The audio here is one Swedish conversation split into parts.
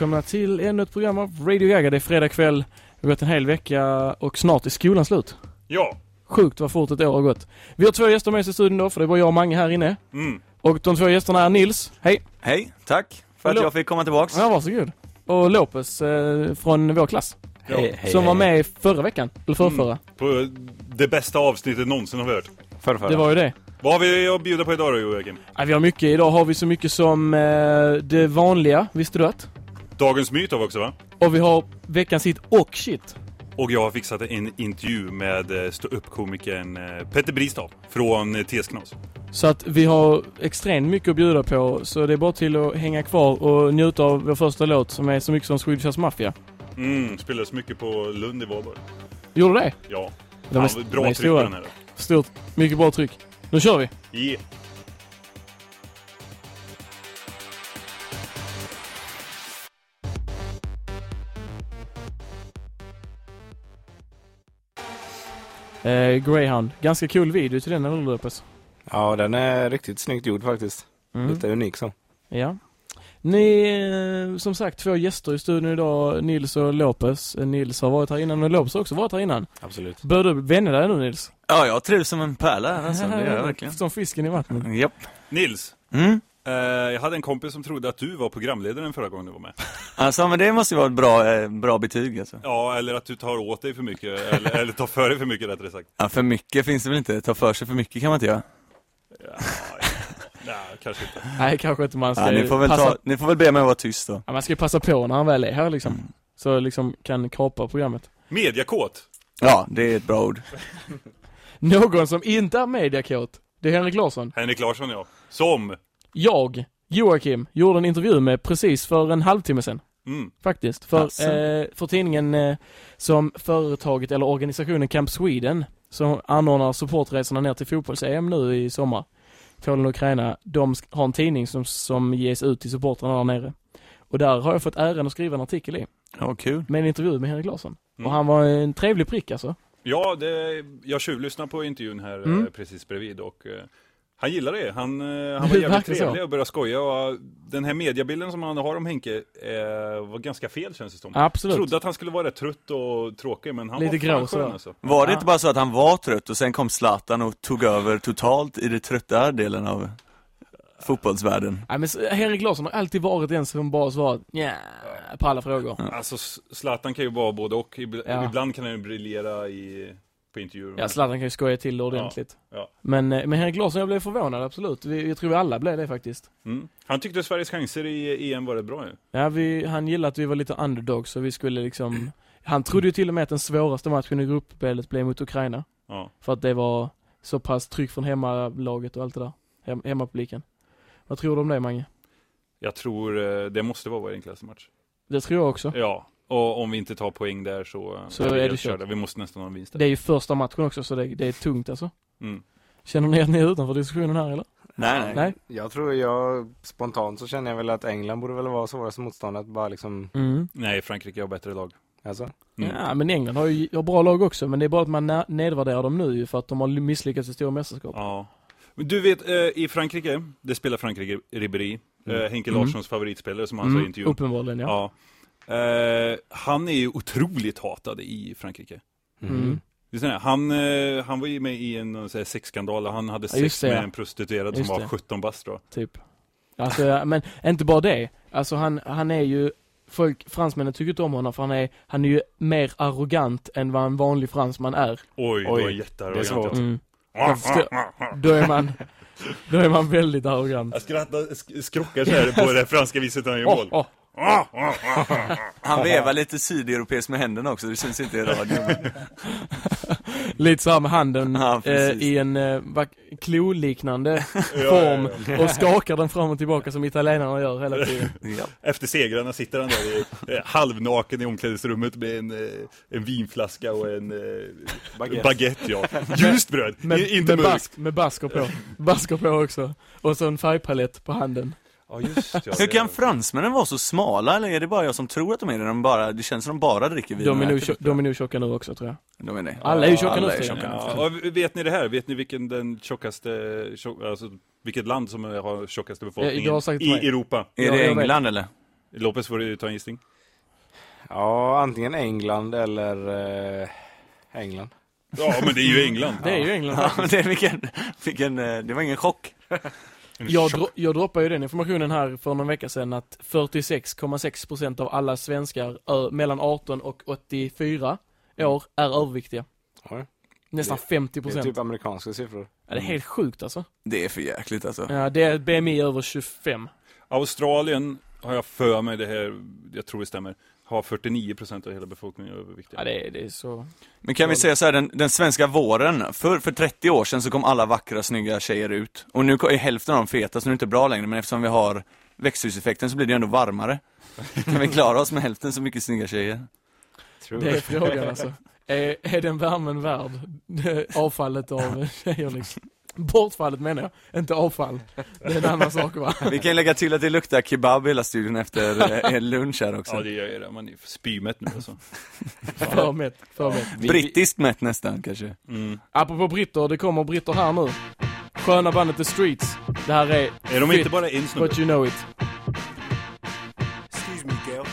Och välkomna till ännu ett program av Radio Gaga. Det är fredag kväll. Det har gått en hel vecka och snart är skolan slut. Ja. Sjukt vad fort ett år har gått. Vi har två gäster med oss i studion då, för det är bara jag och Mange här inne. Mm. Och de två gästerna är Nils, hej. Hej, tack för Hallå. att jag fick komma tillbaks. Ja, varsågod. Och Lopez eh, från vår klass. Hej, hej, som var hej. med förra veckan, eller förrförra. På det bästa avsnittet någonsin har vi hört. Förra, förra. Det var ju det. Vad har vi att bjuda på idag då Joakim? Ja, vi har mycket. Idag har vi så mycket som eh, det vanliga, visste du att? Dagens myt har vi också va? Och vi har veckans hit och shit. Och jag har fixat en intervju med eh, ståuppkomikern eh, Petter Bristav från eh, TS-Knas. Så att vi har extremt mycket att bjuda på. Så det är bara till att hänga kvar och njuta av vår första låt som är så mycket som Swedish Mafia. Mm, spelades mycket på Lund i Valborg. Gjorde det? Ja. De är, Fan, de bra är tryck på den här. Stort. Mycket bra tryck. Nu kör vi! Yeah. Eh, Greyhound. Ganska cool video till den, eller hur Lopez? Ja, den är riktigt snyggt gjord faktiskt. Mm. Lite unik så. Ja. Ni, eh, som sagt, två gäster i studion idag, Nils och Lopez. Eh, Nils har varit här innan, men Lopez har också varit här innan. Absolut. Börjar du vänja dig nu Nils? Ja, jag trivs som en pärla här alltså, det gör jag verkligen. Som fisken i vattnet. Japp. Nils, Mm. Eh, jag hade en kompis som trodde att du var programledaren förra gången du var med. Alltså, men det måste ju vara ett bra, eh, bra betyg alltså. Ja, eller att du tar åt dig för mycket, eller, eller tar för dig för mycket rättare sagt. Ja, för mycket finns det väl inte, ta för sig för mycket kan man inte göra. Ja, ja. Nej, kanske inte. Nej, kanske inte man ska Ja, ni, får väl passa... ta, ni får väl be mig att vara tyst då. Ja, man ska ju passa på när han väl är här liksom. Mm. Så liksom kan kapa programmet. Mediakåt. Ja, det är ett bra ord. Någon som inte är mediakåt, det är Henrik Larsson. Henrik Larsson ja. Som, Jag, Joakim, gjorde en intervju med precis för en halvtimme sedan. mm, Faktiskt. För, Asså. eh, för tidningen eh, som företaget eller organisationen Camp Sweden som anordnar supportresorna ner till fotbolls-EM nu i sommar. Polen och Ukraina. De har en tidning som, som ges ut till supportrarna där nere. Och där har jag fått äran att skriva en artikel i. Ja, kul. Med en intervju med Henrik Larsson. Mm. Och han var en trevlig prick alltså. Ja, det, jag tjuvlyssnade på intervjun här Mm. eh, precis bredvid och eh, han gillar det. Han, eh, han var jävligt trevlig och började skoja och den här mediabilden som han har om Henke eh, var ganska fel känns det som. Absolut. Trodde att han skulle vara rätt trött och tråkig men han Lite var grå fan skön alltså. Var det inte bara så att han var trött och sen kom Zlatan och tog över totalt i den trötta delen av fotbollsvärlden? Nej men Henrik Larsson har alltid varit den som bara svarat ja på alla frågor. Alltså Zlatan kan ju vara både och. Ibl- Ja. Ibland kan han ju briljera i, på intervjuer. Ja, Zlatan kan ju skoja till det ordentligt. Ja. Men, eh, men Henrik Larsson, jag blev förvånad, absolut. Vi, jag tror vi alla blev det faktiskt. Mm. Han tyckte Sveriges chanser i EM var rätt bra ju. Ja, vi, han gillade att vi var lite underdogs så vi skulle liksom Han trodde ju till och med att den svåraste matchen i gruppspelet blev mot Ukraina. Ja. För att det var så pass tryck från hemmalaget och allt det där. Hem, hemmapubliken. Vad tror du om det, Mange? Jag tror eh, det måste vara vår enklaste match. Det tror jag också. Ja, och om vi inte tar poäng där så, Så vi är det körda. Vi måste nästan ha en vinst där. Det är ju första matchen också så det, det är tungt alltså. Mm. Känner ni att ni är utanför diskussionen här eller? Nej, nej. Nej? Jag tror jag, spontant så känner jag väl att England borde väl vara svåraste motståndet. Bara liksom, Mm. Nej, Frankrike har bättre lag. alltså. Mm. Ja, men England har ju har bra lag också, men det är bara att man nedvärderar dem nu ju för att de har misslyckats i stora mästerskap. Ja. Men Du vet, eh, i Frankrike, det spelar Frankrike Ribéry, eh, Henke Mm. Larssons favoritspelare som han sa i intervjun. uppenbarligen ja. Ja. Eh, han är ju otroligt hatad i Frankrike. Mm. Det? Han, eh, han var ju med i en här sexskandal, han hade sex det, med ja. en prostituerad Just som var det. 17 bast då. Typ. Alltså, men inte bara det. Alltså han, han är ju, folk, fransmännen tycker inte om honom för han är, han är ju mer arrogant än vad en vanlig fransman är. Oj, Oj, är det är jättearrogant. svårt. Mm. Förstår. Då är man, då är man väldigt arrogant. Jag skrattar, sk- skrockar så här på det franska viset han gör mål. åh. Han vevar lite sydeuropeiskt med händerna också, det syns inte i radio. Lite så här med handen Ja, eh, i en eh, kloliknande form ja, ja. och skakar den fram och tillbaka som italienarna gör hela tiden. Ja. Efter segrarna sitter han där i, eh, halvnaken i omklädningsrummet med en, eh, en vinflaska och en eh, Baguette. baguette. ja. Ljust bröd, Med, inte med, bask, med basker på. Basker på också. Och så en färgpalett på handen. Ja, just ja. Hur det- kan fransmännen vara så smala, eller är det bara jag som tror att de är det? De bara, det känns som de bara dricker vin De är, lite. de är nog tjocka nu också tror jag. De är det. Alla är ju tjocka nu nu Ja, vet ni det här? Vet ni vilken den tjockaste, tjock, alltså vilket land som har tjockaste befolkningen har i. Europa? Är det. England eller? Lopez får du ta en gissning. Ja, antingen England eller eh, England. Ja, men det är ju England. Det är ju England. Ja, men det, vilken, vilken, eh, det var ingen chock. Jag, dro- jag droppade ju den informationen här för någon vecka sedan att 46,6% av alla svenskar mellan 18 och 84 år är överviktiga. Oj. Nästan Det 50%. är typ amerikanska siffror. ja, det är helt sjukt alltså. Det är för jäkligt alltså. Ja, det är BMI över 25. Australien har jag för mig det här, jag tror det stämmer, har 49% av hela befolkningen överviktiga. Ja, det är, det är så... Men kan vi säga så här, den, den svenska våren, för, för 30 år sedan så kom alla vackra, snygga tjejer ut. Och nu är hälften av dem feta, så nu är det inte bra längre, men eftersom vi har växthuseffekten så blir det ändå varmare. Kan vi klara oss med hälften så mycket snygga tjejer? Tror Det är frågan alltså. Är, är den värmen värd avfallet av tjejer liksom? Bortfallet menar jag, inte avfall. Det är en annan sak va? Vi kan lägga till att det luktar kebab i hela studion efter eh, en lunch här också. Ja, det gör ju det. Man är spymätt nu alltså. För mätt, för mätt. Brittiskt mätt nästan kanske. Mm. Apropå britter, det kommer britter här nu. Sköna bandet The Streets. Det här är Är de Fit, inte bara en snubbe? But You Know It. Excuse me, Gail.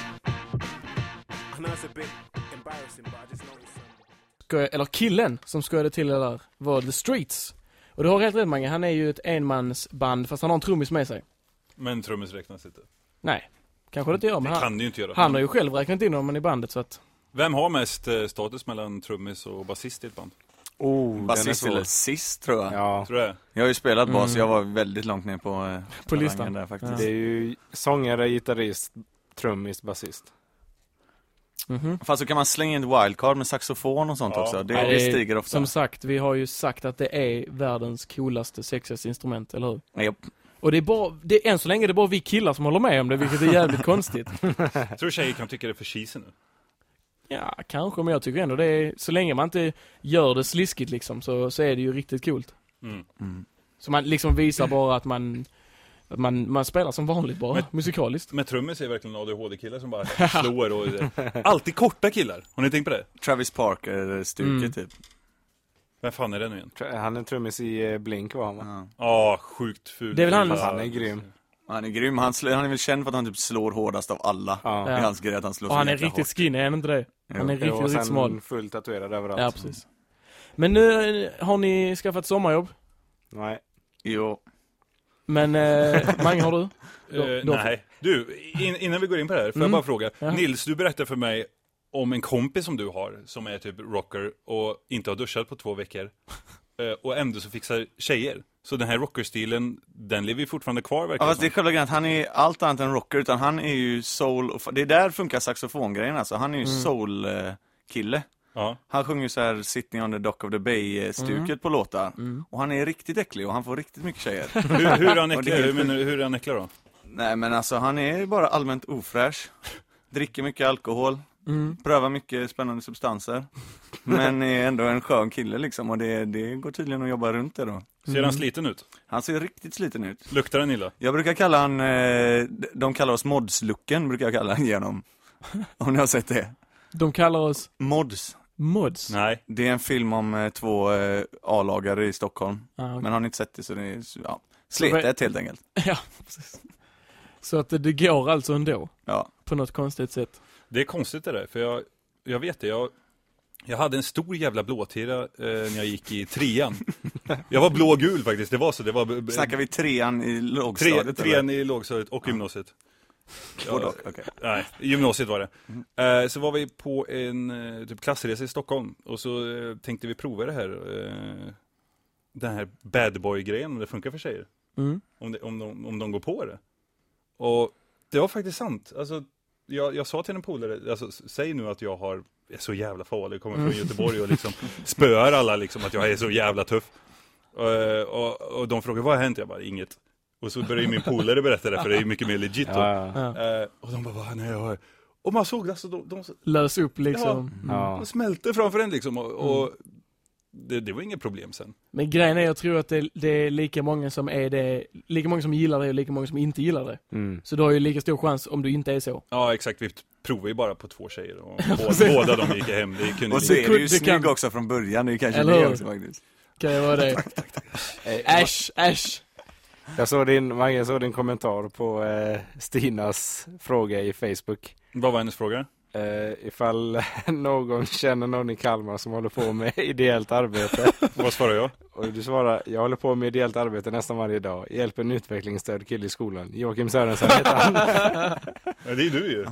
I know it's a bit embarrassing, but I just something. Skoj, eller killen som skojade till det där var The Streets. Och du har helt rätt Mange, han är ju ett enmansband fast han har en trummis med sig. Men trummis räknas inte. Nej, kanske det inte gör men Det han, kan det ju inte göra. han har ju själv räknat in honom i bandet så att Vem har mest eh, status mellan trummis och basist i ett band? Oh, Basist eller sist tror jag. Ja, Tror det? Jag har ju spelat bas, Mm. jag var väldigt långt ner på, eh, På listan. där faktiskt. det är ju sångare, gitarrist, trummis, basist. Mhm. Fast så kan man slänga in ett wildcard med saxofon och sånt Ja. också. Det, Nej, det stiger ofta. Som sagt, vi har ju sagt att det är världens coolaste, sexigaste instrument, eller hur? Japp. Och det är bara, det, än så länge är det bara vi killar som håller med om det, vilket är jävligt konstigt. Jag tror tjejer kan tycka det är för cheesy nu. Ja, kanske, men jag tycker ändå det är, så länge man inte gör det sliskigt liksom, så, så är det ju riktigt coolt. Mm. Mm. Så man liksom visar bara att man, man, man spelar som vanligt bara, Men- musikaliskt. Men trummis är verkligen ADHD-killar som bara slår och... Alltid korta killar. Har ni tänkt på det? Travis Parker-stuket Mm. typ. Vem fan är det nu igen? Han är trummis i eh, Blink var han va? Ja. Ja, sjukt ful. Det är väl han- Ja. Han är grym. Han är grym, han, slår, han är väl känd för att han typ slår hårdast av alla. Ja. Det är hans grej att han slår Och han är riktigt skinny, är han inte det? Han är Jo. riktigt, och riktigt smal. fullt tatuerad överallt. Ja, precis. Men nu eh, har ni skaffat sommarjobb, Nej. Jo. Men eh, Mange har du? Då- Eh, då- nej. Du, in, innan vi går in på det här, får Mm. jag bara fråga. Ja. Nils, du berättade för mig om en kompis som du har, som är typ rocker och inte har duschat på två veckor. Eh, och ändå så fixar tjejer. Så den här rockerstilen, den lever ju fortfarande kvar Ja, verkar fast det är själva grejen att han är allt annat än rocker, utan han är ju soul, och, det är där funkar saxofongrejen alltså. Han är ju Mm. soul-kille. Ja. Han sjunger ju så här Sitting on the Dock of the Bay-stuket Mm. på låtar. Mm. Och han är riktigt äcklig och han får riktigt mycket tjejer. Hur, hur är han äcklig? är Hur, menar hur är han äcklig då? Nej men alltså han är bara allmänt ofräsch. Dricker mycket alkohol, Mm. prövar mycket spännande substanser. Men är ändå en skön kille liksom och det, det går tydligen att jobba runt det då. Ser Mm. han sliten ut? Han ser riktigt sliten ut. Luktar han illa? Jag brukar kalla han, eh, de kallar oss mods-looken brukar jag kalla han genom. Om ni har sett det. De kallar oss Mods. Mods. Nej. Det är en film om eh, två eh, A-lagare i Stockholm. Ah, okej. Men har ni inte sett det så det är, ja, sletet helt enkelt. Ja, precis. Så att det, det går alltså ändå, Ja. på något konstigt sätt. Det är konstigt det där, för jag, jag vet det, jag, jag hade en stor jävla blåtira eh, när jag gick i trean. Jag var blå-gul faktiskt, det var så. Det var b- b- Snackar vi trean i tre, lågstadiet trean i lågstadiet och gymnasiet. Både Ja, och, okej. nej, gymnasiet var det. Eh, så var vi på en eh, typ klassresa i Stockholm och så eh, tänkte vi prova det här, eh, den här bad boy-grejen, om det funkar för tjejer. Mm. Om, det, om, de, om de går på det. Och det var faktiskt sant. Alltså, jag, jag sa till en polare, alltså, säg nu att jag har, är så jävla farlig, kommer från Göteborg och liksom spöar alla liksom att jag är så jävla tuff. Eh, och, och de frågar, vad har hänt? Jag bara, inget. Och så börjar ju min polare berätta det, för det är ju mycket mer legit då. Ja, ja. Ja. Eh, och de bara, vad, nej, jag har... Och man såg alltså, de, de, Lös upp liksom. Mm. Ja. de smälte framför en liksom. Och, och det, det var inget problem sen. Men grejen är, jag tror att det, det är lika många som är det, lika många som gillar det och lika många som inte gillar det. Mm. Så du har ju lika stor chans om du inte är så. Ja, exakt. Vi provade ju bara på två tjejer och båda, båda de gick hem. Det kunde Och så är du ju snygg kan- också från början, det är kanske Eller det också faktiskt. Kan jag vara det? Äsch, äsch. Jag såg din, Mange, jag såg din kommentar på eh, Stinas fråga i Facebook. Vad var hennes fråga? Eh, ifall någon känner någon i Kalmar som håller på med ideellt arbete. Vad svarar jag? Och du svarar, jag håller på med ideellt arbete nästan varje dag. Hjälper en utvecklingsstörd kille i skolan. Joakim Sörensen heter han. Ja, det är du ju.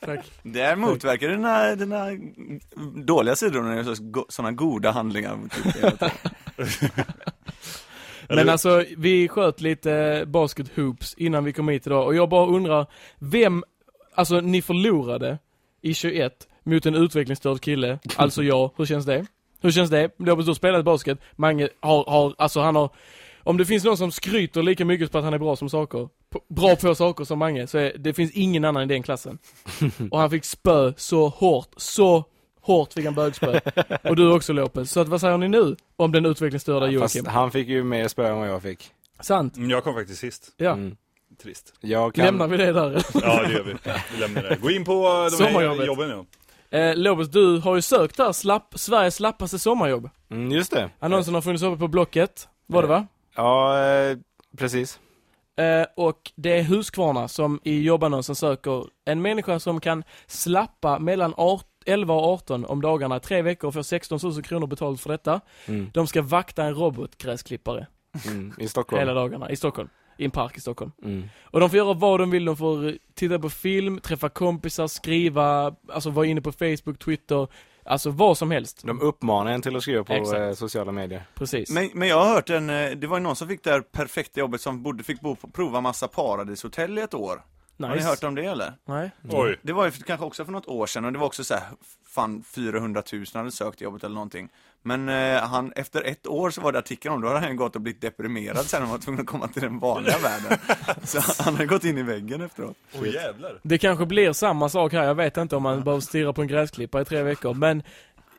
Tack. Det motverkar dina, dina dåliga sidor när det är sådana goda handlingar. Typ. Men alltså, vi sköt lite basket hoops innan vi kom hit idag och jag bara undrar, vem, alltså ni förlorade i 21 mot en utvecklingsstörd kille, alltså jag, hur känns det? Hur känns det? Du har spelat basket, Mange har, har, alltså han har, om det finns någon som skryter lika mycket på att han är bra som saker, bra på saker som Mange, så är, det finns ingen annan i den klassen. Och han fick spö så hårt, så hårt fick han bögspö. Och du också Lopez. Så att, vad säger ni nu om den utvecklingsstörda Fast Joakim? han fick ju mer spö än vad jag fick. Sant? Mm, Jag kom faktiskt sist. Ja. Mm. Trist. Jag kan... Lämnar vi det där? Ja, det gör vi. Vi lämnar det. Gå in på eh, de här jobben nu. Eh, Lopez, du har ju sökt där, slapp, Sveriges slappaste sommarjobb. Mm, just det. Annonsen har funnits uppe på Blocket, var det va? Ja, eh, precis. Eh, och det är Husqvarna som i jobbannonsen söker en människa som kan slappa mellan 18 11 och 18 om dagarna, tre veckor och får 16 000 kronor betalt för detta. Mm. De ska vakta en robotgräsklippare Mm. I Stockholm. hela dagarna i Stockholm. I en park i Stockholm. Mm. Och de får göra vad de vill, de får titta på film, träffa kompisar, skriva, alltså vara inne på Facebook, Twitter, alltså vad som helst. De uppmanar en till att skriva på Exakt. eh, sociala medier. Precis. Men, men jag har hört en, eh, det var ju någon som fick det här perfekta jobbet som borde fick bo, prova massa paradishotell i ett år. Nice. Har ni hört om det eller? Nej. Oj. Det var ju kanske också för något år sedan och det var också så här, fan 400 000 hade sökt jobbet eller någonting. Men eh, han, efter ett år så var det artikeln om, då hade han gått och blivit deprimerad sen han var tvungen att komma till den vanliga världen. Så han hade gått in i väggen efteråt. Åh jävlar. Det kanske blir samma sak här, jag vet inte om man behöver stirra på en gräsklippare i tre veckor, men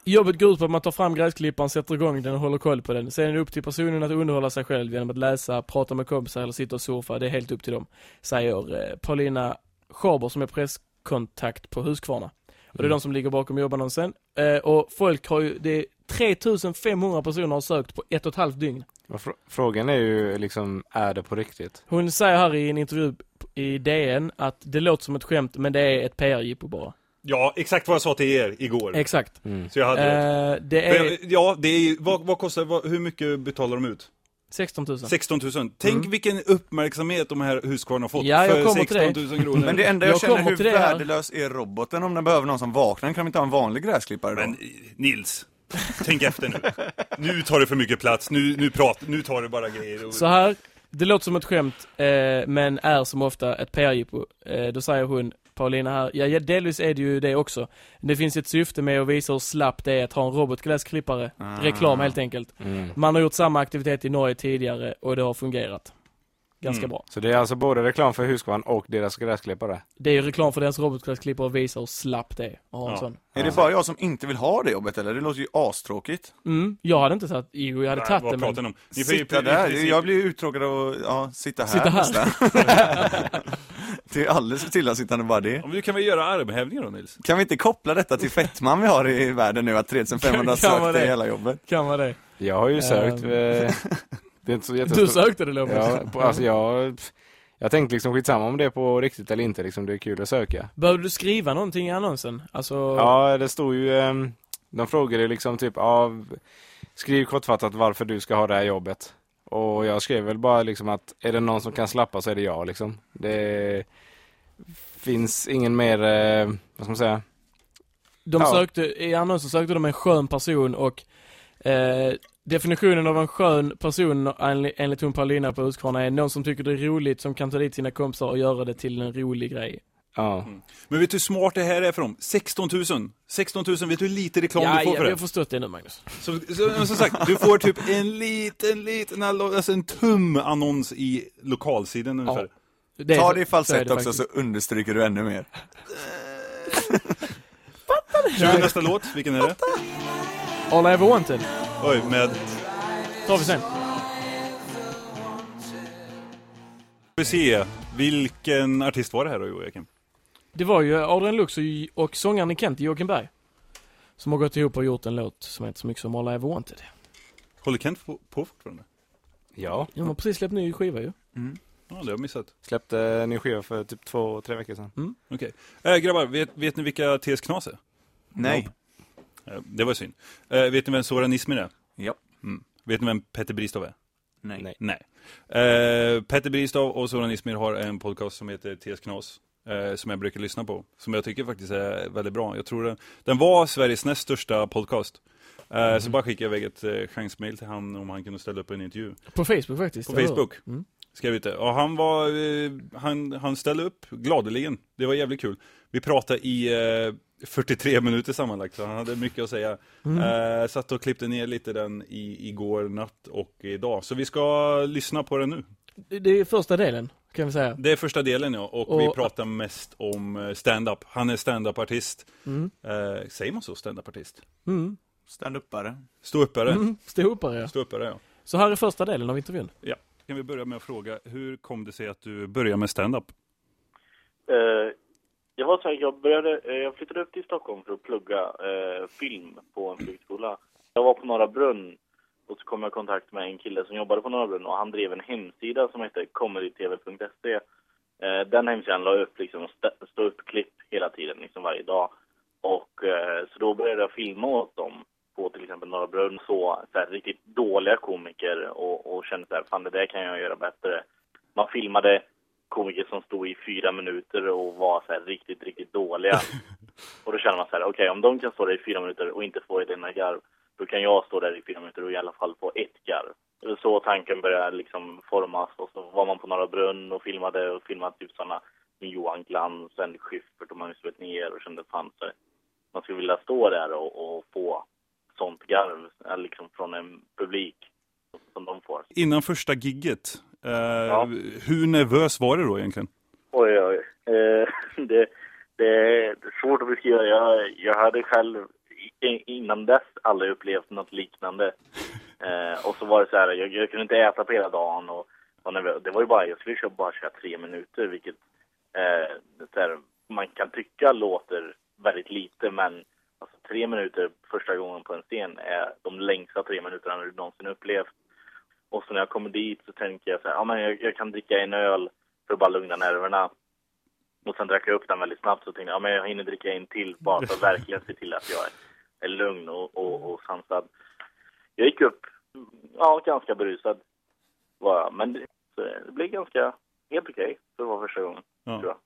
Jobbet går ut på att man tar fram gräsklipparen, sätter igång den och håller koll på den. Sen är det upp till personen att underhålla sig själv genom att läsa, prata med kompisar eller sitta och surfa. Det är helt upp till dem. Säger eh, Paulina Schaber som är presskontakt på Husqvarna. Och det är Mm. de som ligger bakom jobbannonsen. Eh, och folk har ju, det är 3500 personer har sökt på ett och ett halvt dygn. Fr- frågan är ju liksom, är det på riktigt? Hon säger här i en intervju i DN att det låter som ett skämt men det är ett PR-jippo bara. Ja, exakt vad jag sa till er igår. Exakt. Mm. Så jag hade. Eh, det är Ja, det är vad, vad kostar, vad, hur mycket betalar de ut? 16 000. 16 000. Tänk Mm. vilken uppmärksamhet de här Husqvarna har fått Ja, jag för kommer till 16 000 kronor. Men det enda jag, Jag känner, hur värdelös är roboten om den behöver någon som vaknar? Kan vi inte ha en vanlig gräsklippare då? Men Nils, tänk efter nu. Nu tar det för mycket plats, nu, nu, prat, nu tar det bara grejer. Och... Så här, det låter som ett skämt, eh, men är som ofta ett PR-jippo. Eh, då säger hon, Paulina här, ja, ja delvis är det ju det också. Det finns ett syfte med att visa hur slappt det är att ha en robotgräsklippare. Ah. Reklam helt enkelt. Mm. Man har gjort samma aktivitet i Norge tidigare och det har fungerat. Ganska Mm. bra. Så det är alltså både reklam för Husqvarna och deras gräsklippare? Det är ju reklam för deras robotgräsklippare och visar hur slappt det är att ha en Ja. sån. Är det bara jag som inte vill ha det jobbet eller? Det låter ju astråkigt. Mm, jag hade inte tagit, jo jag hade Nej, tagit det pratar men... om? Ni får ju Sitta i där, jag blir ju uttråkad av att ja, sitta här. Sitta här. det är alldeles för stillasittande bara det. Ja, men du kan väl göra armhävningar då Nils? Kan vi inte koppla detta till fetman vi har i världen nu, att 3500 Kan man sökte det? i hela jobbet? Kan vara det. Jag har ju sökt, Ehm. eh, det är inte så Du jättestort. sökte det Lopez? Ja, på, alltså jag, jag tänkte liksom skitsamma om det är på riktigt eller inte, liksom det är kul att söka. Behövde du skriva någonting i annonsen? Alltså... Ja, det stod ju, ehm, de frågade liksom typ, ja, skriv kortfattat varför du ska ha det här jobbet. Och jag skrev väl bara liksom att är det någon som kan slappa så är det jag liksom. Det finns ingen mer, eh, vad ska man säga? De Ja. sökte, i annonsen sökte de en skön person och eh, definitionen av en skön person enli- enligt hon Paulina på Husqvarna är någon som tycker det är roligt, som kan ta dit sina kompisar och göra det till en rolig grej. Ja. Men vet du hur smart det här är för dem? 16 000! 16 000, vet du hur lite reklam ja, du får ja, för det? har förstått det nu Magnus. Så, så, som sagt, du får typ en liten, liten, alltså en tum annons i lokalsidan ungefär. Det är Ta så- det i så falsett det också så faktiskt. understryker du ännu mer. Kör vi nästa låt, vilken är det? All I ever wanted, Oj, med... tar vi sen. Vi se, vilken artist var det här då Joakim? Det var ju Adrian Lux och, och sångaren i Kent, Joakim Berg, som har gått ihop och gjort en låt som heter så mycket som All I wanted. Håller Kent på, på fortfarande? Ja. De har precis släppt ny skiva ju. Mm. Ja, det har jag missat. Släppte en ny skiva för typ två, tre veckor sedan. Okej. Äh, grabbar, vet, vet ni vilka TS Knas är? Nej. Eh, det var synd. Eh, vet ni vem Soran Ismail är? Ja. Mm. Vet ni vem Petter Bristav är? Nej. Nej. Nej. Eh, Petter Bristav och Soran Ismail har en podcast som heter TS Knas. Eh, som jag brukar lyssna på. Som jag tycker faktiskt är väldigt bra. Jag tror den, den var Sveriges näst största podcast. Eh, Så bara skickade jag iväg ett eh, chansmail till han om han kunde ställa upp en intervju. På Facebook faktiskt. På? Facebook. Mm. Skrev ut det. Och han var, eh, han, han ställde upp gladeligen. Det var jävligt kul. Vi pratade i eh, 43 minuter sammanlagt, så han hade mycket att säga. Mm. Eh, satt och klippte ner lite den i, igår natt och idag. Så vi ska lyssna på den nu. Det är första delen, kan vi säga. Det är första delen ja, och, vi Och- pratar mest om eh, stand-up. Han är stand-up-artist. Mm. Eh, säger man så, stand-up-artist? Mm. Stand-upare. Ståuppare. Mm. Ståuppare, ja. Ståuppare ja. Så här är första delen av intervjun. Kan vi börja med att fråga, hur kom det sig att du började med stand-up? Eh, jag var så här, jag började, eh, jag flyttade upp till Stockholm för att plugga eh, film på en flygskola. Jag var på Norra Brunn och så kom jag i kontakt med en kille som jobbade på Norra Brunn och han drev en hemsida som hette comedytv.se. Eh, den hemsidan la upp liksom st- stå upp klipp hela tiden, liksom varje dag. Och eh, så då började jag filma åt dem på till exempel Norra Brunn så, så här, riktigt dåliga komiker och, och kände så här, fan det där kan jag göra bättre. Man filmade komiker som stod i fyra minuter och var så här riktigt, riktigt dåliga. och då känner man så här, okej om de kan stå där i fyra minuter och inte få ett enda garv, då kan jag stå där i fyra minuter och i alla fall få ett garv. Så tanken började liksom formas och så var man på Norra Brunn och filmade och filmade typ sådana med Johan Glans, Henrik Schyffert och Magnus Betnér och kände fan så man skulle vilja stå där och, och få sånt garv eh, liksom från en publik som de får. Innan första gigget, eh, Ja. hur nervös var det då egentligen? Oj, oj. Eh, det, det är svårt att beskriva. Jag, jag hade själv innan dess aldrig upplevt något liknande. Eh, och så var det så här, jag, jag kunde inte äta på hela dagen. Och, och vi, det var ju bara, jag skulle köra, bara köra tre minuter, vilket eh, här, man kan tycka låter väldigt lite, men alltså, tre minuter första gången på en scen är de längsta tre minuterna du någonsin upplevt. Och så när jag kommer dit så tänker jag så här, ja men jag, jag kan dricka en öl för att bara lugna nerverna. Och sen drack jag upp den väldigt snabbt så tänkte jag, ja men jag hinner dricka en till bara för att verkligen se till att jag är lugn och, och, och sansad. Jag gick upp, ja ganska berusad var jag, men det, det blev ganska, helt okej för att vara första gången, Ja. tror jag.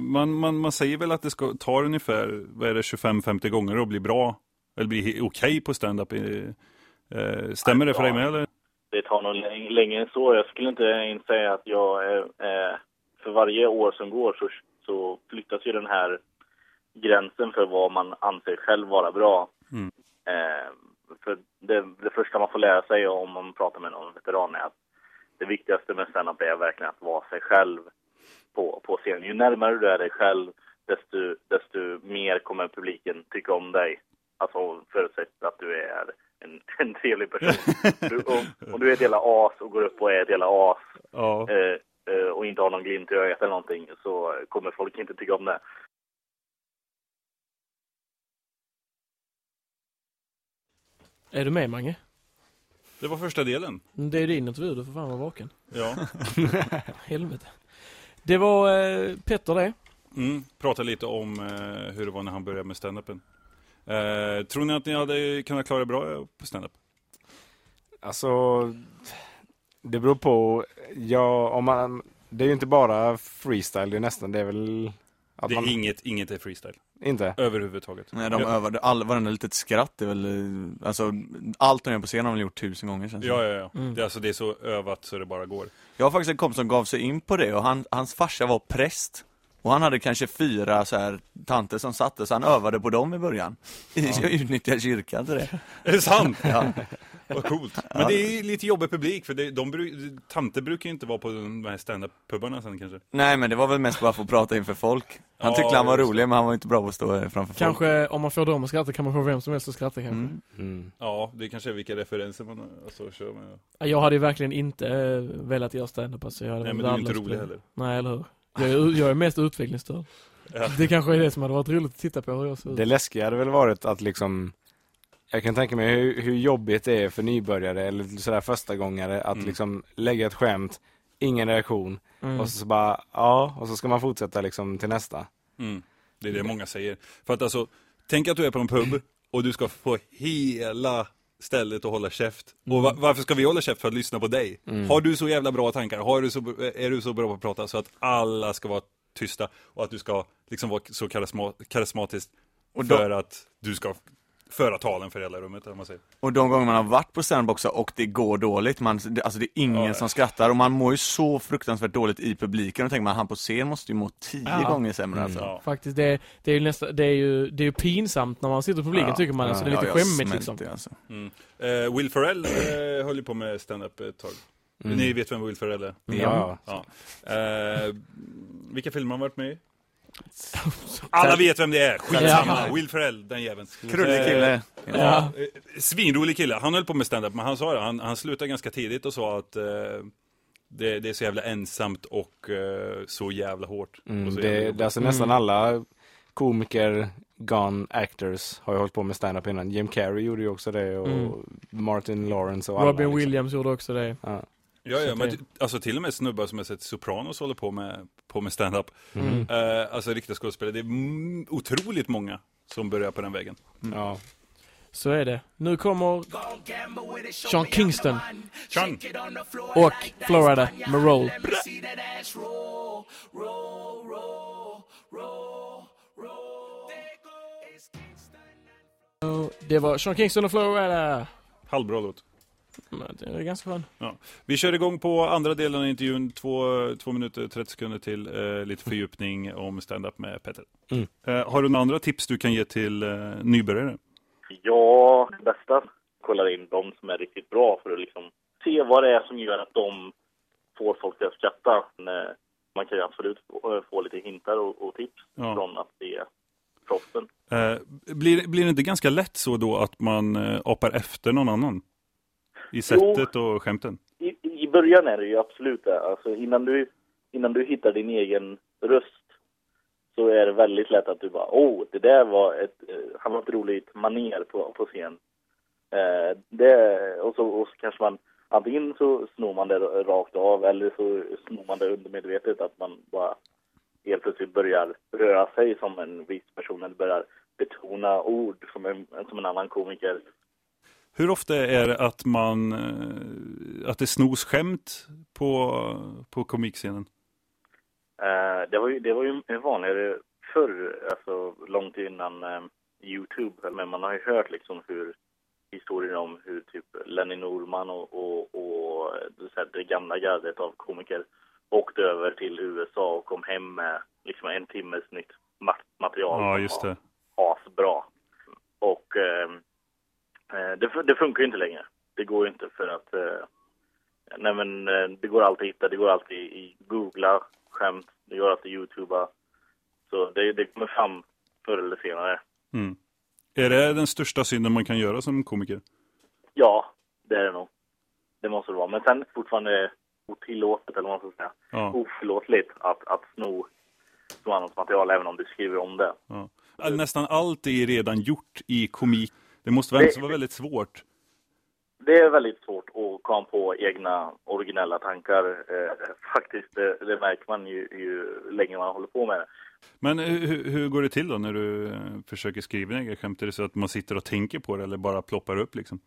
Man, man, man säger väl att det ska ta ungefär, vad är det, 25-50 gånger att bli bra, eller bli okej på stand-up. Eh, stämmer det för dig med eller? det tar nog läng- längre än så. Jag skulle inte ens säga att jag är, för varje år som går så, så flyttas ju den här gränsen för vad man anser själv vara bra. Mm. Eh, för det, det första man får lära sig om man pratar med någon veteran är att det viktigaste med stand-up är verkligen att vara sig själv på, på scenen. Ju närmare du är dig själv, desto, desto mer kommer publiken tycka om dig. Alltså förutsatt att du är en, en trevlig person. Du, om, om du är ett jävla as och går upp och är ett jävla as eh, eh, och inte har någon glimt i ögat eller någonting så kommer folk inte tycka om det. Är du med Mange? Det var första delen. Det är din intervju, du får fan vara vaken. Ja. Helvete. Det var eh, Petter det. Mm. Prata lite om eh, hur det var när han började med stand-upen. Eh, tror ni att ni hade kunnat klara er bra på stand-up? Alltså, det beror på. Ja, om man, det är ju inte bara freestyle, det är nästan, det är väl... Att Det man, är inget, inget är freestyle. Inte? Överhuvudtaget. Nej, de ja. övade, all, varenda litet skratt är väl, alltså allt de gör på scenen har de gjort tusen gånger känns det Ja, ja, ja. Mm. Det, är alltså, det är så övat så det bara går. Jag har faktiskt en kompis som gav sig in på det och han, hans farsa var präst. Och han hade kanske fyra så här tanter som satte så han övade på dem i början. Jag utnyttjade kyrkan till det. Är det sant? Ja. Vad coolt. Men det är lite jobbig publik, för det, de bru- tanter brukar ju inte vara på de här stand-up-pubarna sen kanske. Nej men det var väl mest bara för att prata inför folk. Han Ja, tyckte han var rolig men han var inte bra på att stå framför folk. Kanske om man får dem att skratta kan man få vem som helst att skratta kanske. Mm. Mm. Ja, det kanske är vilka referenser man alltså, kör med. Ja, Jag hade ju verkligen inte eh, velat göra stand-up alltså. Jag hade Nej, men du är inte värdelös rolig heller. Nej, eller hur? Jag är, jag är mest utvecklingsstörd. Ja. Det kanske är det som hade varit roligt att titta på hur jag ser ut. Det läskiga hade väl varit att liksom Jag kan tänka mig hur, hur jobbigt det är för nybörjare eller sådär första gångare att Mm. liksom lägga ett skämt, ingen reaktion Mm. och så, så bara, ja, och så ska man fortsätta liksom till nästa. Mm. Det är det många säger. För att alltså, tänk att du är på en pub och du ska få hela stället att hålla käft. Och va- varför ska vi hålla käft för att lyssna på dig? Har du så jävla bra tankar? Har du så, är du så bra på att prata så att alla ska vara tysta och att du ska liksom vara så karisma, karismatisk Och då- för att du ska föra talen för hela rummet, eller man säger. Och de gånger man har varit på stand också och det går dåligt, man, det- alltså det är ingen Ja. som skrattar och man mår ju så fruktansvärt dåligt i publiken och tänker man, han på scen måste ju må tio Ja. gånger sämre alltså. Ja. Faktiskt, det, det är ju nästan, det är ju, det är ju pinsamt när man sitter i publiken Ja, tycker man. Alltså, det är lite jag skämmigt liksom. Alltså. Mm. Eh, Will Ferrell eh, höll ju på med stand-up ett tag. Ni vet vem Will Ferrell är? Ja. Ja. Eh, vilka filmer har han varit med i? Alla vet vem det är, skitsamma. Ja. Will Ferrell, den jäveln. Krullig kille. Ja. Eh, Svinrolig kille, han höll på med stand-up, men han sa det, han, han slutade ganska tidigt och sa att eh, det, det är så jävla ensamt och eh, så jävla hårt. Mm, och så jävla det, jobbigt. det, alltså nästan alla komiker, gone actors har ju hållit på med stand-up innan. Jim Carrey gjorde ju också det och Mm. Martin Lawrence och alla. Robin liksom. Williams gjorde också det. Ja. Ja, ja, men alltså till och med snubbar som jag sett Sopranos håller på med, på med stand-up. Mm. Eh, alltså riktiga skådespelare, det är mm, otroligt många som börjar på den vägen. Ja. Så är det. Nu kommer Sean Kingston Sean! och Florida med Roll. Det var Sean Kingston och Florida. Halvbra låt. Det är ganska skön. Vi kör igång på andra delen av intervjun, två, två minuter 30 sekunder till, eh, lite fördjupning om stand-up med Petter. Mm. Eh, har du några andra tips du kan ge till eh, nybörjare? Ja, det bästa kollar in de som är riktigt bra för att liksom se vad det är som gör att de får folk att skratta. Eh, Man kan ju absolut få, eh, få lite hintar och, och tips Ja. från att se proffsen. Eh, blir, blir det inte ganska lätt så då att man eh, apar efter någon annan? I sättet och skämten? I, I början är det ju absolut det. Alltså innan du, innan du hittar din egen röst så är det väldigt lätt att du bara åh, det där var ett, eh, han var ett roligt maner på, på scen. Eh, det, och, så, och så kanske man antingen så snor man det rakt av eller så snor man det undermedvetet att man bara helt plötsligt börjar röra sig som en viss person eller börjar betona ord som en, som en annan komiker Hur ofta är det att man, eh, att det snos skämt på, på komikscenen? Eh, det var ju, det var ju vanligare förr, alltså långt innan eh, Youtube. Men man har ju hört liksom hur historier om hur typ Lenny Norman och, och, och det, gamla gardet av komiker åkte över till USA och kom hem med liksom en timmes nytt ma- material. Ja, just det. Asbra. Och eh, det, fun- det funkar ju inte längre. Det går ju inte för att eh, nej men eh, det går alltid att hitta, det går alltid i googla skämt, det går alltid youtuba. Så det, det kommer fram förr eller senare. Mm. Är det den största synden man kan göra som komiker? Ja, det är det nog. Det måste det vara. Men sen fortfarande otillåtet eller vad man ska säga. Ja. Oförlåtligt att, att sno, annans material även om du skriver om det. ja. All- Nästan allt är redan gjort i komik. Det måste väl Det- vara väldigt svårt. Det är väldigt svårt att komma på egna originella tankar. Eh, faktiskt, det, det märker man ju, ju längre man håller på med det. Men eh, hur, hur går det till då när du eh, försöker skriva egna skämt? Är det så att man sitter och tänker på det eller bara ploppar upp liksom?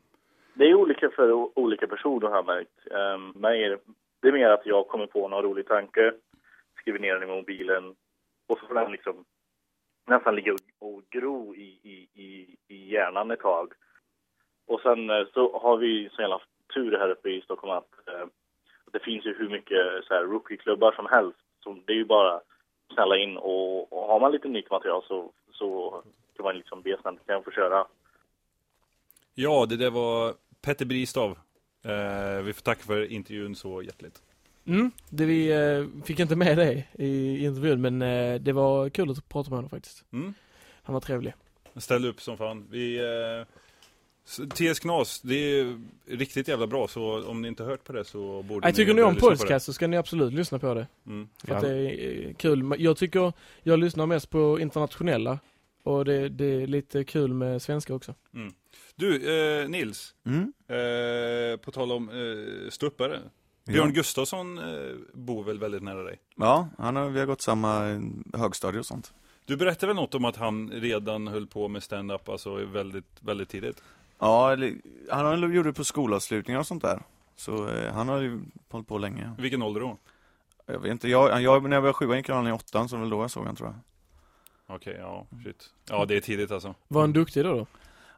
Det är olika för olika personer har jag märkt. Um, är det, det är mer att jag kommer på någon rolig tanke, skriver ner den i mobilen och så får den liksom nästan ligga och, gro i, i, i, i hjärnan ett tag. Och sen eh, så har vi så jävla tur här uppe i Stockholm att eh, det finns ju hur mycket så här rookie-klubbar som helst. Så det är ju bara att snälla in och, och har man lite nytt material så, så kan man liksom be snällt, kan jag få köra? Ja, det där var Petter Bristav. Eh, vi får tacka för intervjun så hjärtligt. Mm, det vi eh, fick inte med det i intervjun men eh, det var kul att prata med honom faktiskt. Mm. Han var trevlig. Ställ upp som fan. Vi, eh, TS Knas, det är riktigt jävla bra så om ni inte hört på det så borde Jag tycker ni om podcast så ska ni absolut lyssna på det. Mm. För att Ja. det är eh, kul. Jag tycker, jag lyssnar mest på internationella Och det, det är lite kul med svenska också. Du, eh, Nils, Mm. eh, på tal om eh, ståuppare. Björn Gustafsson eh, bor väl väldigt nära dig? Ja, han har, vi har gått samma eh, högstadie och sånt. Du berättade väl något om att han redan höll på med stand-up alltså väldigt, väldigt tidigt? Ja, han har gjort det på skolavslutningar och sånt där. Så eh, han har ju hållit på länge. Vilken ålder då? Jag vet inte, jag, jag, när jag var sjuan gick han i åttan, så det var väl då jag såg han tror jag. Okej, ja, shit. Ja, det är tidigt alltså. Var han duktig då? då?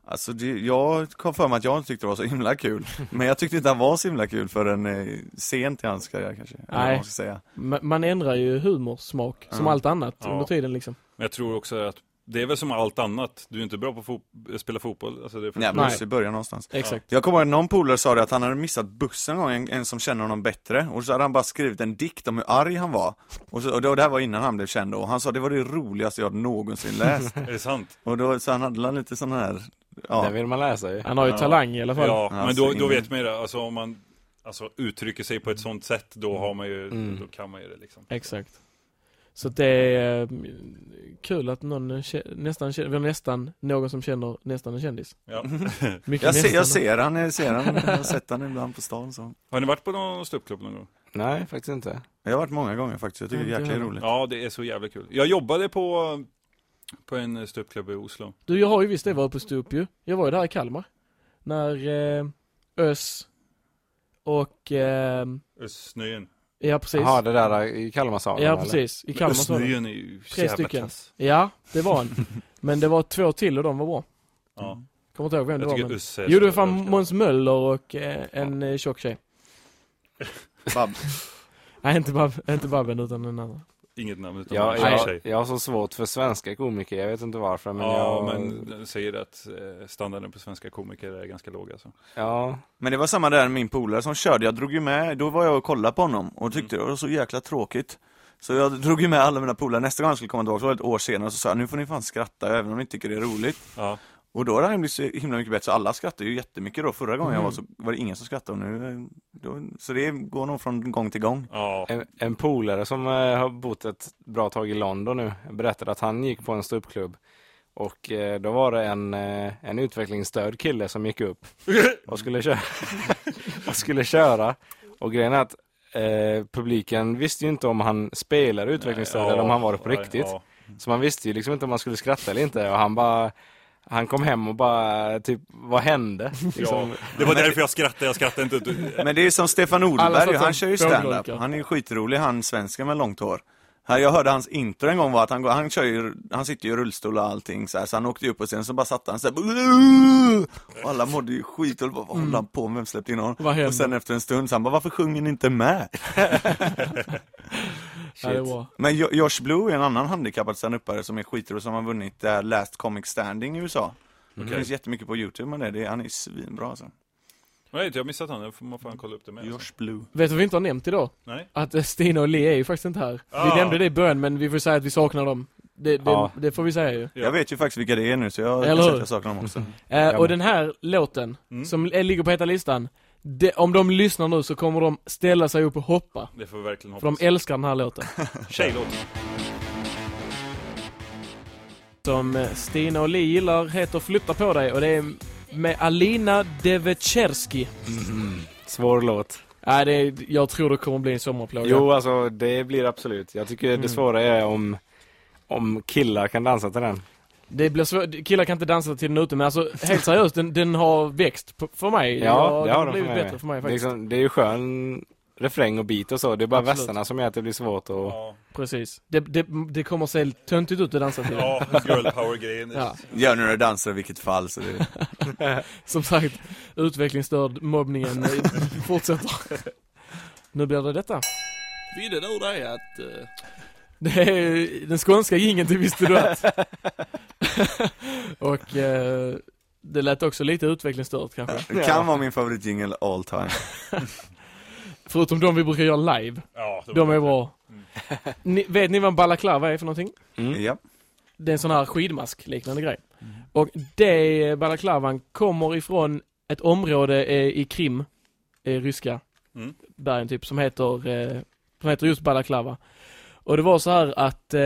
Alltså det, jag kom för mig att jag inte tyckte det var så himla kul. Men jag tyckte inte han var så himla kul förrän eh, sent i hans karriär kanske. Nej. man ska säga. Ma- Man ändrar ju humorsmak, som Ja. allt annat Ja. under tiden liksom. Men jag tror också att det är väl som allt annat. Du är inte bra på att fo- spela fotboll. Alltså det är för... Nej, måste börja någonstans. Exakt. Jag kommer ihåg någon polare sa det att han hade missat bussen en gång, en, en som känner honom bättre. Och så hade han bara skrivit en dikt om hur arg han var. Och, så, och det, och det här var innan han blev känd och han sa det var det roligaste jag någonsin läst. Är det sant? och då, så han hade lite sån här, ja. Den vill man läsa ju. Han har ju Ja. talang i alla fall. Ja, men Alltså, då, då ingen- vet man ju det. Alltså om man alltså, uttrycker sig på ett sånt sätt, då har man ju, Mm. då kan man ju det liksom. Exakt. Så det är eh, kul att någon nästan, vi har nästan någon som känner nästan en kändis. Ja. Mycket Jag, ser, nästan. jag ser han, jag ser han, jag har sett han ibland på stan så. Har ni varit på någon ståuppklubb någon gång? Nej, faktiskt inte. Jag har varit många gånger faktiskt, jag tycker det är jäkligt roligt. Ja, det är så jävla kul. Jag jobbade på, på en ståuppklubb i Oslo. Du, jag har ju visst det varit på ståupp ju. Jag var ju där i Kalmar. När eh, Ös och, eh, Ösnöjen. ja precis. Jaha, det där i Kalmarsalen ja precis, i Kalmar sa de. Ösnöjen är ju Tre stycken. klass. Ja, det var han. Men det var två till och de var bra. Ja. Kommer inte ihåg vem det Jag var tycker men... Jo, det var fan. Måns Möller och eh, en eh, tjock tjej. Bab. Nej, inte, Bab inte Babben utan en annan. Inget namn utan Ja, jag, tjej. jag har så svårt för svenska komiker, jag vet inte varför men Ja, jag... men säger att eh, standarden på svenska komiker är ganska låg alltså. Ja, Men det var samma där med min polare som körde, jag drog ju med, då var jag och kollade på honom och tyckte det var så jäkla tråkigt. Så jag drog ju med alla mina polare, nästa gång han skulle komma tillbaka, så var det ett år senare, så sa jag nu får ni fan skratta även om ni tycker det är roligt. Ja. Och då hade han blivit så himla mycket bättre, så alla skrattade ju jättemycket då. Förra gången jag var så var det ingen som skrattade och nu, då, så det går nog från gång till gång. Ja. en, en polare som eh, har bott ett bra tag i London nu berättade att han gick på en ståuppklubb och eh, då var det en, eh, en utvecklingsstörd kille som gick upp och skulle köra, och skulle köra. Och grejen är att eh, publiken visste ju inte om han spelade utvecklingsstörd Ja, eller om han var det på ja, riktigt. ja. Så man visste ju liksom inte om man skulle skratta eller inte och han bara han kom hem och bara, typ, vad hände? Liksom, Det var därför jag skrattade, jag skrattade inte ut. Men det är som Stefan Olberg, han kör ju stand-up. Han är ju skitrolig, han svensken med långt hår. Jag hörde hans intro en gång var att han, går, han kör ju, han sitter ju i rullstol och allting så, här, så han åkte ju upp och sen så bara satt han så här, och alla mådde ju skit och bara, vad håller han på med, vem släppte in honom? Och sen efter en stund så han bara, varför sjunger ni inte med? Ja, det är bra. Men Jo- Josh Blue är en annan handikappad standupare som är skitrolig som har vunnit uh, Last Comic Standing i USA. Det finns jättemycket på Youtube med det, han är svinbra alltså. Nej, jag har missat han, jag får man fan kolla upp det med. alltså. Josh Blue. Vet du vad vi inte har nämnt idag? Nej? Att eh, Stina och Lee är ju faktiskt inte här. Vi Ah. nämnde det i början men vi får säga att vi saknar dem. Det, det, Ja. det får vi säga ju. Ja. Jag vet ju faktiskt vilka det är nu så jag Eller jag saknar dem också. Eh, och den här låten, Mm. som är, ligger på heta listan, det, om de lyssnar nu så kommer de ställa sig upp och hoppa. Det får vi verkligen För hoppas. de älskar den här låten. Tjejlåt. Som eh, Stina och Lee gillar heter Flytta på dig och det är med Alina Devecherski. svår låt. Nej, det är, jag tror det kommer bli en sommarplåga. Jo, alltså det blir absolut. Jag tycker Mm. det svåra är om, om killar kan dansa till den. Det blir svårt, killar kan inte dansa till den ute men alltså helt seriöst, den, den har växt på, för mig. Ja, det har den de blivit för mig. bättre för mig Det är, faktiskt. liksom, det är ju skön refräng och beat och så. Det är bara Absolut. västarna som gör att det blir svårt att... Ja, Precis. Det, det, det kommer se töntigt ut att dansa till. ja girl power-grejen. Ja. Gör när du dansar i vilket fall så det... Som sagt, utvecklingsstörd, mobbningen eh, fortsätter. Nu blir det detta. Vidde du det att... eh, Det är den skånska jingeln till Visste du att? Och eh, det lät också lite utvecklingsstört kanske. Det kan vara min favoritjingel all time. Förutom de vi brukar göra live. Ja, De är bra. Ni, vet ni vad en balaklava är för någonting? Mm. Ja. Det är en sån här skidmask liknande grej. Och det balaklavan kommer ifrån ett område i Krim, i ryska Mm. bergen typ, som heter, eh, som heter just balaklava. Och det var så här att eh,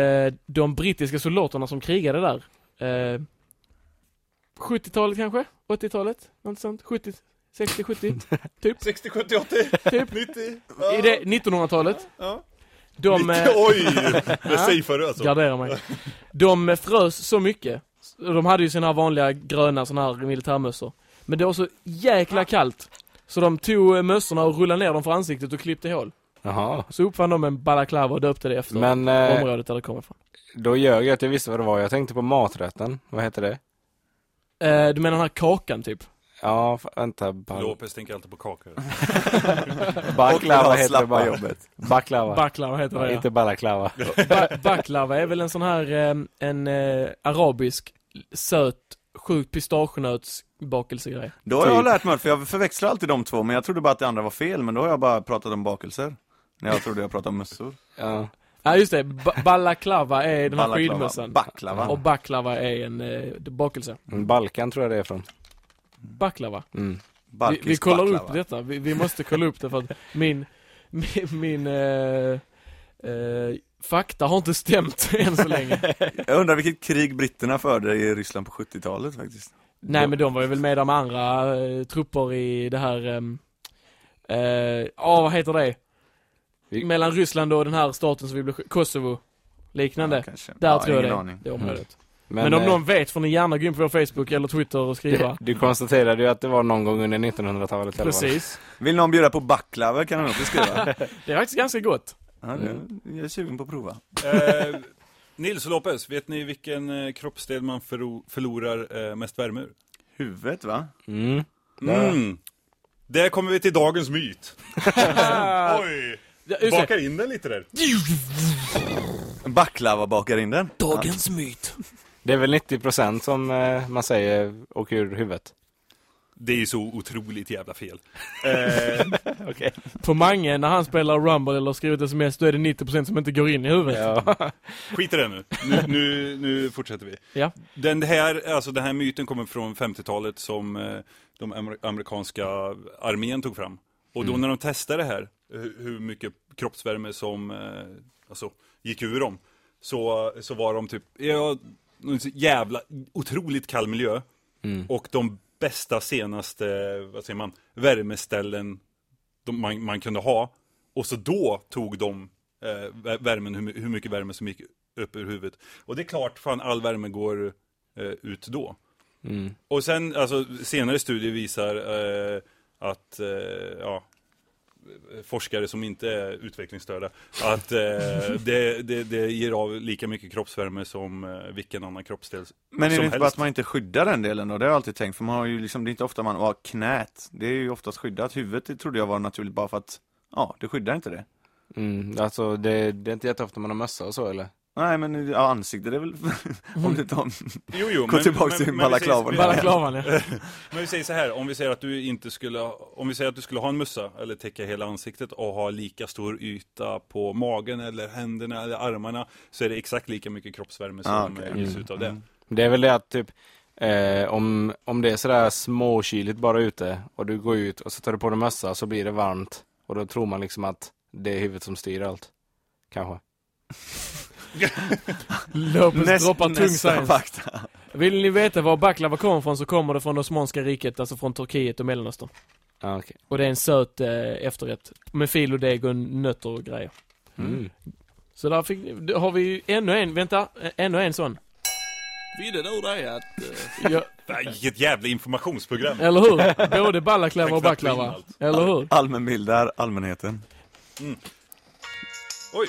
de brittiska soldaterna som krigade där eh, 70-talet kanske? 80-talet? Något sånt? 70, 60, 70? 60, 70, 80, Typ. 90. I det 1900-talet? Ja. De... 90, eh, oj! Det säger du alltså. Garderar mig. De eh, frös så mycket. De hade ju sina här vanliga gröna såna här militärmössor. Men det var så jäkla kallt. Så de tog eh, mössorna och rullade ner dem för ansiktet och klippte hål. Jaha. Så uppfann de en balaklava och döpte det efter Men eh, området där det kommer ifrån. då ljög jag att jag visste vad det var. Jag tänkte på maträtten. Vad heter det? Eh, du menar den här kakan typ? Ja, vänta. Bal- Lopez tänker alltid på kakor. baklava heter det bara. jobbet. Baklava. Baklava heter det ja, inte balaklava. Ba baklava är väl en sån här, eh, en eh, arabisk, söt, sjukt pistagenötsbakelsegrej. Då har jag Typ. lärt mig, för jag förväxlar alltid de två, men jag trodde bara att det andra var fel, men då har jag bara pratat om bakelser. När jag trodde jag pratade om mössor. Ja. Ja just det, ba balaklava är den här skidmössan. Baklava. Och baklava är en eh, bakelse. Mm, Balkan tror jag det är från. Baklava. Mm. Vi, vi kollar baklava. upp detta, vi, vi måste kolla upp det för att min, min, min eh, eh, fakta har inte stämt än så länge. Jag undrar vilket krig britterna förde i Ryssland på 70-talet faktiskt. Nej men de var ju väl med de andra eh, trupper i det här, ehm, eh, ja vad heter det? Vi- Mellan Ryssland och den här staten som vi blev, Kosovo, liknande. Ja. Där ja, tror jag det, aning. det området. Men, Men, om eh, någon vet får ni gärna gå in på vår Facebook eller Twitter och skriva. du konstaterade ju att det var någon gång under 1900-talet i alla fall. Precis. Vill någon bjuda på baklava kan han också skriva. Det är faktiskt ganska gott. Ja, det, jag är sugen på att prova. Eh, Nils och Lopez, vet ni vilken eh, kroppsdel man förlorar eh, mest värme ur? Huvudet va? Mm. Mm. Där kommer vi till dagens myt. Oj! Just. Bakar in den lite där. Baklava bakar in den. Dagens myt. Det är väl 90% som eh, man säger åker ur huvudet. Det är ju så otroligt jävla fel. Eh, Okej. På Mange, när han spelar Rumble eller skriver ett sms, då är det 90% som inte går in i huvudet. Ja. skit i det nu. Nu, nu. nu fortsätter vi. Ja. Den här, alltså den här myten kommer från 50-talet som eh, de amer- amerikanska armén tog fram. Och då när de testade det här, hur, mycket kroppsvärme som eh, alltså, gick ur dem, så, så var de typ, ja, jävla otroligt kall miljö. Mm. Och de bästa senaste, vad säger man, värmeställen de, man, man kunde ha. Och så då tog de eh, vä- värmen, hur, hur mycket värme som gick upp ur huvudet. Och det är klart, fan all värme går eh, ut då. Mm. Och sen, alltså senare studier visar eh, att, eh, ja, forskare som inte är utvecklingsstörda, att eh, det, det, det ger av lika mycket kroppsvärme som eh, vilken annan kroppsdel Men är det som inte bara helst. att man inte skyddar den delen då? Det har jag alltid tänkt, för man har ju liksom, det är inte ofta man har knät. Det är ju oftast skyddat. Huvudet det trodde jag var naturligt bara för att, ja, det skyddar inte det. Mm. Alltså det, det är inte jätteofta man har mössa och så eller? Nej men ja, ansiktet är väl, om du tar Jo, jo, Gå tillbaks till vi säger- balaklavan. Balaklavan ja. Men vi säger så här, om vi säger att du inte skulle, om vi säger att du skulle ha en mössa eller täcka hela ansiktet och ha lika stor yta på magen eller händerna eller armarna så är det exakt lika mycket kroppsvärme som Ah, okej. eh, ges ut av det. Det är väl det att typ eh, om, om det är sådär småkyligt bara ute och du går ut och så tar du på dig mössa så blir det varmt och då tror man liksom att det är huvudet som styr allt. Kanske. Lopez droppar tung science. fakta. Vill ni veta var baklava kommer från så kommer det från det Osmanska riket, alltså från Turkiet och Mellanöstern. Ja, okej. Och det är en söt eh, efterrätt. Med filodeg och nötter och grejer. Mm. Så där fick, då har vi ännu en, vänta, eh, ännu en sån. Vidde du det att... Ja, Nej, Vilket jävla informationsprogram. eller hur? Både balaklava och baklava. Eller hur? Allmänbildar allmänheten. Oj,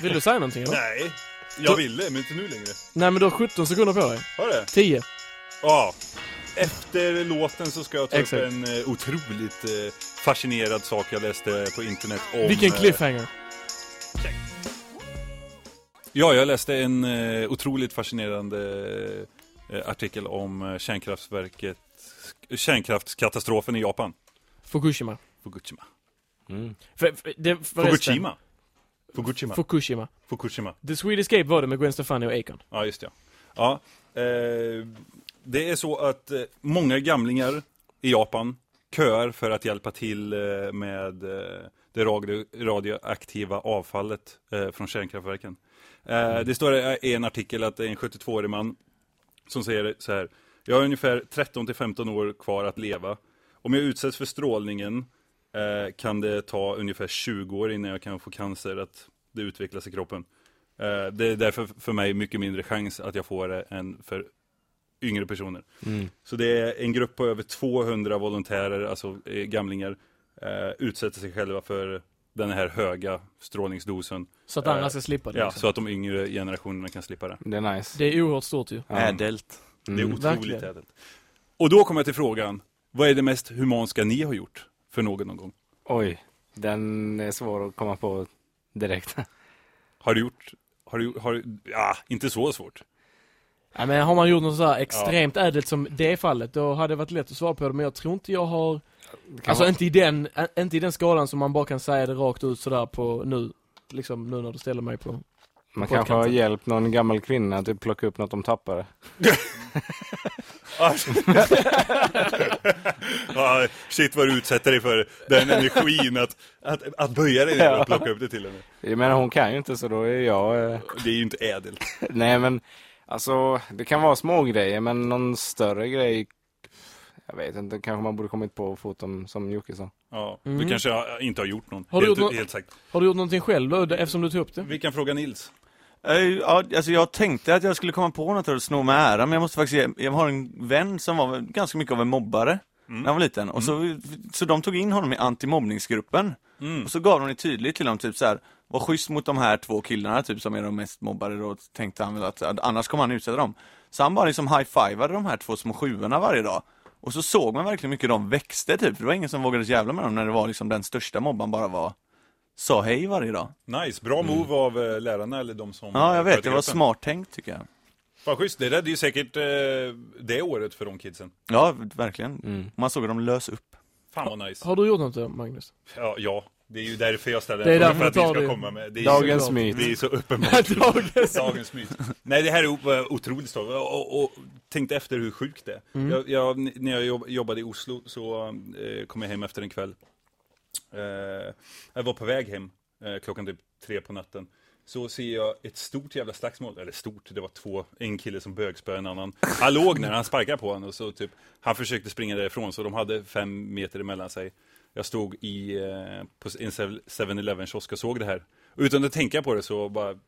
Vill du säga någonting eller? nej. Jag ville, men inte nu längre. Nej men du har 17 sekunder på dig. Har det? 10. Ja. Efter låten så ska jag ta Exakt. upp en eh, otroligt eh, fascinerad sak jag läste på internet om... Vilken eh, cliffhanger. Ja, jag läste en eh, otroligt fascinerande eh, artikel om eh, kärnkraftverket, kärnkraftskatastrofen i Japan. Fukushima. Fukushima. Mm. För, för, det, förresten- Fukushima. Fukushima. Fukushima. Fukushima. The Swedish Escape var det med Gwen Stefani och Akon. Ja, just det. Ja, eh, det är så att eh, många gamlingar i Japan köar för att hjälpa till eh, med eh, det radio, radioaktiva avfallet eh, från kärnkraftverken. Eh, Det står i en artikel att det är en 72-årig man som säger så här. Jag har ungefär 13 till 15 år kvar att leva. Om jag utsätts för strålningen eh, kan det ta ungefär 20 år innan jag kan få cancer, att det utvecklas i kroppen. Eh, det är därför för mig mycket mindre chans att jag får det än för yngre personer. Mm. Så det är en grupp på över 200 volontärer, alltså eh, gamlingar, eh, utsätter sig själva för den här höga strålningsdosen. Så att andra Eh, ska slippa det. Ja, liksom. så att de yngre generationerna kan slippa det. Det är nice. Det är oerhört stort ju. Ja. Ädelt. Det är Mm. otroligt verkligen. ädelt. Och då kommer jag till frågan, vad är det mest humanska ni har gjort för någon någon gång? Oj, den är svår att komma på direkt. Har du gjort, har du, har du, ja, inte så svårt. Ja, men har man gjort något så här extremt ädelt som det fallet, då hade det varit lätt att svara på det, men jag tror inte jag har Alltså vara- inte i den, inte i den skalan som man bara kan säga det rakt ut sådär på nu, liksom nu när du ställer mig på. Man kanske har hjälpt någon gammal kvinna att typ plocka upp något de tappade. Ja, shit vad du utsätter dig för den energin att, att, att böja dig ner och plocka upp det till henne. Jag menar hon kan ju inte så då är jag... Eh... Det är ju inte ädelt. Nej men, alltså det kan vara små grejer men någon större grej jag vet inte, kanske man borde kommit på foton som Jocke sa. Ja, Mm. du kanske inte har gjort någon. Har du helt, gjort nå- helt sagt. Har du gjort någonting själv då, eftersom du tog upp det? Vi kan fråga Nils. Eh, Ja, alltså jag tänkte att jag skulle komma på något och sno med ära, men jag måste faktiskt ge, jag har en vän som var ganska mycket av en mobbare när han var liten. Och så, så de tog in honom i antimobbningsgruppen. Mm. Och så gav de det tydligt till honom, typ så här, var schysst mot de här två killarna, typ som är de mest mobbade då, tänkte han väl att, annars kommer han utsätta dem. Så han bara liksom high-fivade de här två små sjuorna varje dag. Och så såg man verkligen mycket de växte typ, det var ingen som vågade jävla med dem när det var liksom den största mobban bara var, sa hej varje dag. Nice, bra move av eh, lärarna eller de som Mm. Ja, jag vet, det var smart tänkt tycker jag. Fan schysst, det räddade ju säkert eh, det året för de kidsen. Ja, verkligen. Mm. Man såg dem lös upp. Fan vad nice. Har du gjort något Magnus? Ja, ja, det är ju därför jag ställer Det är den därför frågan, för att vi ska det. komma med. Det är Dagens såklart. myt. Det är så uppenbart. Dagens. Dagens myt. Nej, det här är otroligt stort. Och, och, och tänkte efter hur sjukt det är. Mm. Jag, jag, när jag jobb, jobbade i Oslo så eh, kom jag hem efter en kväll. Eh, jag var på väg hem eh, klockan typ tre på natten. Så ser jag ett stort jävla slagsmål, eller stort, det var två, en kille som bögspöade en annan. Han låg när han sparkade på honom och så typ, han försökte springa därifrån så de hade fem meter emellan sig. Jag stod i, eh, på en 7-Eleven kiosk och såg det här. Utan att tänka på det så bara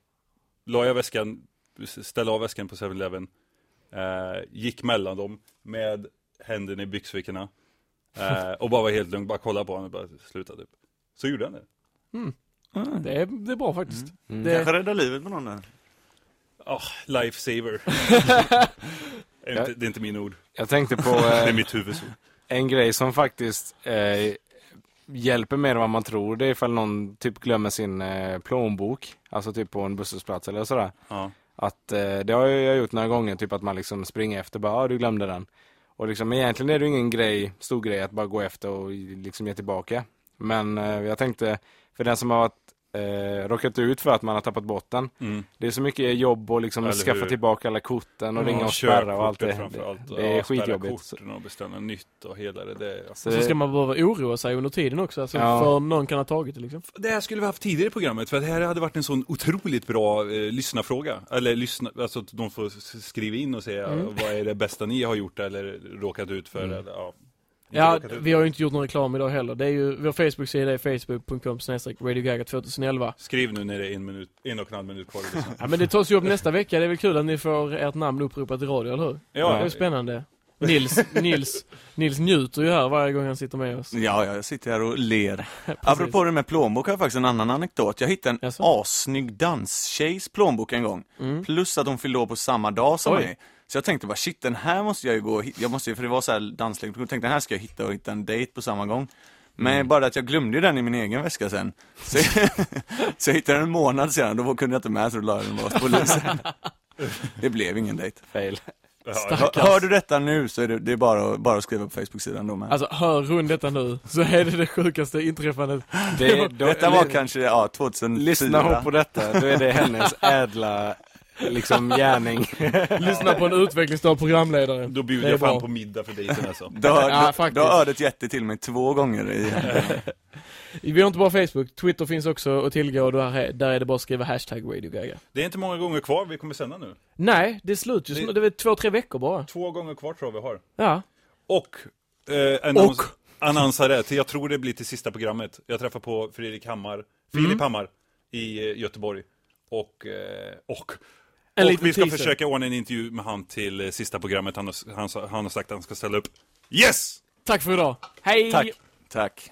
la jag väskan, ställde av väskan på 7-Eleven, eh, gick mellan dem med händerna i byxfickorna eh, och bara var helt lugn, bara kollade på honom och bara slutade typ. Så gjorde han det. Det är, det är bra faktiskt. Mm. Det, Kanske rädda livet på någon där. Oh, lifesaver. det, är inte, det är inte min ord, Jag tänkte på det är eh, mitt en grej som faktiskt eh, hjälper mer än vad man tror. Det är ifall någon typ glömmer sin eh, plånbok, alltså typ på en busshållplats eller sådär. Ja. Att eh, det har jag gjort några gånger, typ att man liksom springer efter bara, ah, du glömde den. Och liksom egentligen är det ingen grej, stor grej att bara gå efter och liksom ge tillbaka. Men eh, jag tänkte, för den som har varit, eh, råkat ut för att man har tappat bort den. Mm. Det är så mycket jobb och liksom Eller skaffa hur? tillbaka alla korten och Ja, ringa och spärra och allt det. allt. Det, det är Ja, skitjobbigt. korten och beställa nytt och hela det. Det, Så och så ska man behöva oroa sig under tiden också, alltså, Ja. för någon kan ha tagit det liksom. det här skulle vi haft tidigare i programmet för det här hade varit en sån otroligt bra eh, lyssnarfråga. Eller lyssna, alltså att de får skriva in och säga Mm. vad är det bästa ni har gjort eller råkat ut för. Mm. Eller, ja, Ja, vi har ju inte gjort någon reklam idag heller. Det är ju, vår Facebook-sida är facebook.com radiogaga 2011. Skriv nu när det är en, minut, en och en halv minut kvar. Ja men det tas ju upp nästa vecka, det är väl kul att ni får ert namn uppropat i radio, eller hur? Det är Ja, ju spännande. Nils, Nils, Nils njuter ju här varje gång han sitter med oss. Ja, ja, jag sitter här och ler. Apropå det med plånbok har jag faktiskt en annan anekdot. Jag hittade en Jaså? assnygg danstjejs plånbok en gång. Mm. Plus att hon fyllde år på samma dag som Oj. mig. Så jag tänkte bara shit, den här måste jag ju gå och. Jag måste ju, för det var så här danslektion. Jag tänkte den här ska jag hitta och hitta en dejt på samma gång. Men Mm. bara att jag glömde den i min egen väska sen. Så, så jag hittade den en månad senare, då kunde jag inte med så då la jag den bara hos polisen. Det blev ingen dejt. Fail. Ja, Stack- Hör, du detta nu så är det, det är bara, att- bara att skriva på Facebook-sidan då med. Alltså hör hon detta nu, så är det det sjukaste inträffandet. Det, då, Detta var kanske, ja, 2004. Lyssna hon på detta, då är det hennes ädla liksom gärning. Lyssna på en utvecklingsstörd programledare. Då bjuder jag fan bra. på middag för dejten alltså. Då har, Ja, då, faktiskt. då har ödet gett det till mig två gånger i Vi har inte bara Facebook, Twitter finns också att tillgå och där är, där är det bara att skriva hashtag Radio Gaga. Det är inte många gånger kvar vi kommer sända nu. Nej, det är slut just Det- nu. Det är väl två, tre veckor bara. Två gånger kvar tror jag vi har. Ja. Och, eh, annons, annonsare till, jag tror det blir till sista programmet. Jag träffar på Fredrik Hammar, Filip Mm. Hammar i eh, Göteborg. Och, eh, och, En och vi ska teaser. försöka ordna en intervju med han till eh, sista programmet. Han har, han, han har sagt att han ska ställa upp. Yes! Tack för idag. Hej! Tack. Tack.